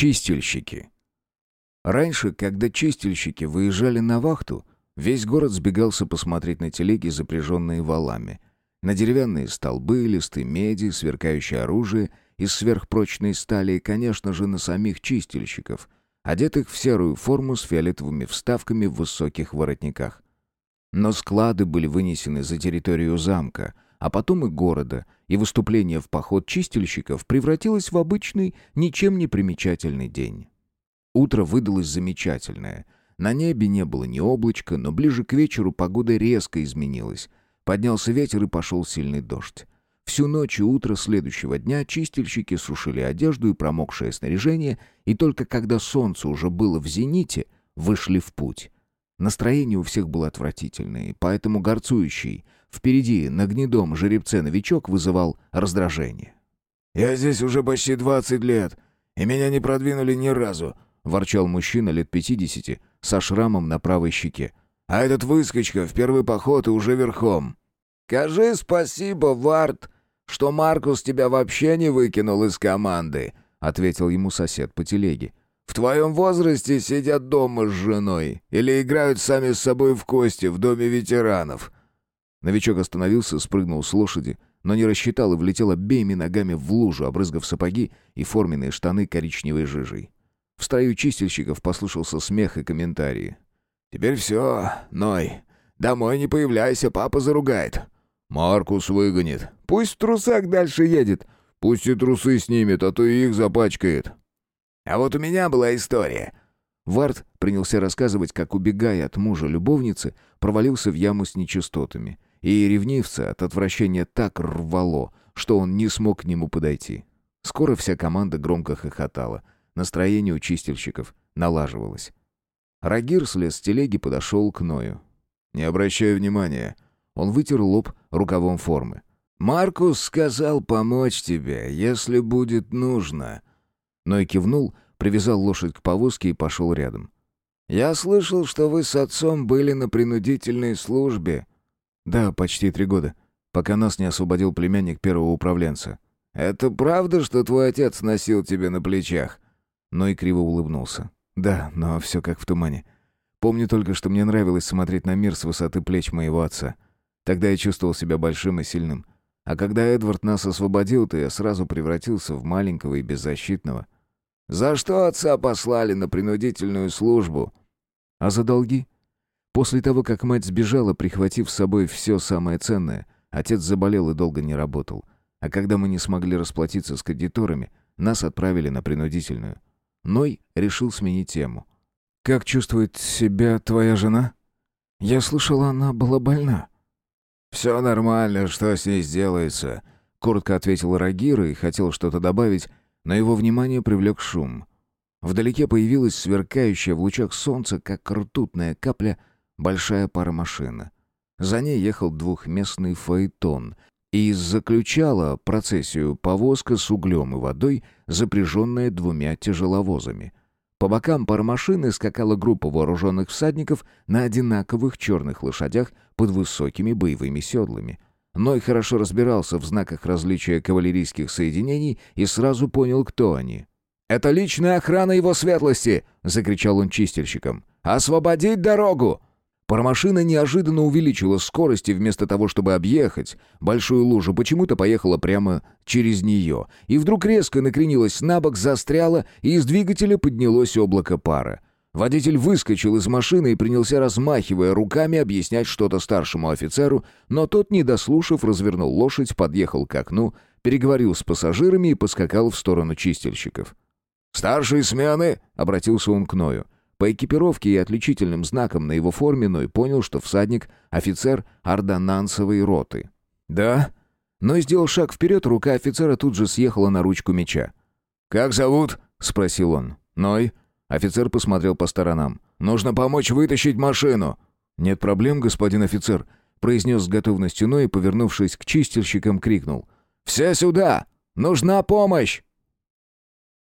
Чистильщики. Раньше, когда чистильщики выезжали на вахту, весь город сбегался посмотреть на телеги, запряженные валами. На деревянные столбы, листы меди, сверкающее оружие из сверхпрочной стали и, конечно же, на самих чистильщиков, одетых в серую форму с фиолетовыми вставками в высоких воротниках. Но склады были вынесены за территорию замка, а потом и города, и выступление в поход чистильщиков превратилось в обычный, ничем не примечательный день. Утро выдалось замечательное. На небе не было ни облачка, но ближе к вечеру погода резко изменилась. Поднялся ветер и пошел сильный дождь. Всю ночь и утро следующего дня чистильщики сушили одежду и промокшее снаряжение, и только когда солнце уже было в зените, вышли в путь. Настроение у всех было отвратительное, поэтому горцующий впереди на гнедом жеребце новичок вызывал раздражение. «Я здесь уже почти двадцать лет, и меня не продвинули ни разу», — ворчал мужчина лет пятидесяти со шрамом на правой щеке. «А этот выскочка в первый поход и уже верхом». «Скажи спасибо, Вард, что Маркус тебя вообще не выкинул из команды», — ответил ему сосед по телеге. В твоем возрасте сидят дома с женой или играют сами с собой в кости в доме ветеранов». Новичок остановился, спрыгнул с лошади, но не рассчитал и влетел обеими ногами в лужу, обрызгав сапоги и форменные штаны коричневой жижей. В строю чистильщиков послышался смех и комментарии. «Теперь все, Ной. Домой не появляйся, папа заругает». «Маркус выгонит. Пусть трусак дальше едет. Пусть и трусы снимет, а то и их запачкает». А вот у меня была история». Вард принялся рассказывать, как, убегая от мужа-любовницы, провалился в яму с нечистотами. И ревнивца от отвращения так рвало, что он не смог к нему подойти. Скоро вся команда громко хохотала. Настроение у чистильщиков налаживалось. Рагир слез с телеги подошел к Ною. «Не обращай внимания». Он вытер лоб рукавом формы. «Маркус сказал помочь тебе, если будет нужно», но и кивнул, привязал лошадь к повозке и пошел рядом. «Я слышал, что вы с отцом были на принудительной службе». «Да, почти три года, пока нас не освободил племянник первого управленца». «Это правда, что твой отец носил тебя на плечах?» Но и криво улыбнулся. «Да, но все как в тумане. Помню только, что мне нравилось смотреть на мир с высоты плеч моего отца. Тогда я чувствовал себя большим и сильным. А когда Эдвард нас освободил, то я сразу превратился в маленького и беззащитного. За что отца послали на принудительную службу? А за долги? После того, как мать сбежала, прихватив с собой все самое ценное, отец заболел и долго не работал. А когда мы не смогли расплатиться с кредиторами, нас отправили на принудительную. Ной решил сменить тему. «Как чувствует себя твоя жена?» «Я слышала, она была больна». «Все нормально, что с ней сделается?» Коротко ответил Рагира и хотел что-то добавить, но его внимание привлек шум. Вдалеке появилась сверкающая в лучах солнца, как ртутная капля, большая пара машина. За ней ехал двухместный фаэтон, и заключала процессию повозка с углем и водой, запряженная двумя тяжеловозами. По бокам пары машины скакала группа вооруженных всадников на одинаковых черных лошадях под высокими боевыми седлами — Ной хорошо разбирался в знаках различия кавалерийских соединений и сразу понял, кто они. «Это личная охрана его светлости!» — закричал он чистильщикам. «Освободить дорогу!» Пармашина неожиданно увеличила скорость и вместо того, чтобы объехать большую лужу, почему-то поехала прямо через нее. И вдруг резко накренилась на бок, застряла, и из двигателя поднялось облако пара. Водитель выскочил из машины и принялся, размахивая руками, объяснять что-то старшему офицеру, но тот, не дослушав, развернул лошадь, подъехал к окну, переговорил с пассажирами и поскакал в сторону чистильщиков. «Старшие смены!» — обратился он к Ною. По экипировке и отличительным знакам на его форме Ной понял, что всадник — офицер ордонансовой роты. «Да?» Ной сделал шаг вперед, рука офицера тут же съехала на ручку меча. «Как зовут?» — спросил он. «Ной?» Офицер посмотрел по сторонам. «Нужно помочь вытащить машину!» «Нет проблем, господин офицер», — произнес с готовностью Ной и, повернувшись к чистильщикам, крикнул. «Все сюда! Нужна помощь!»